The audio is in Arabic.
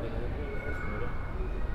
اسمه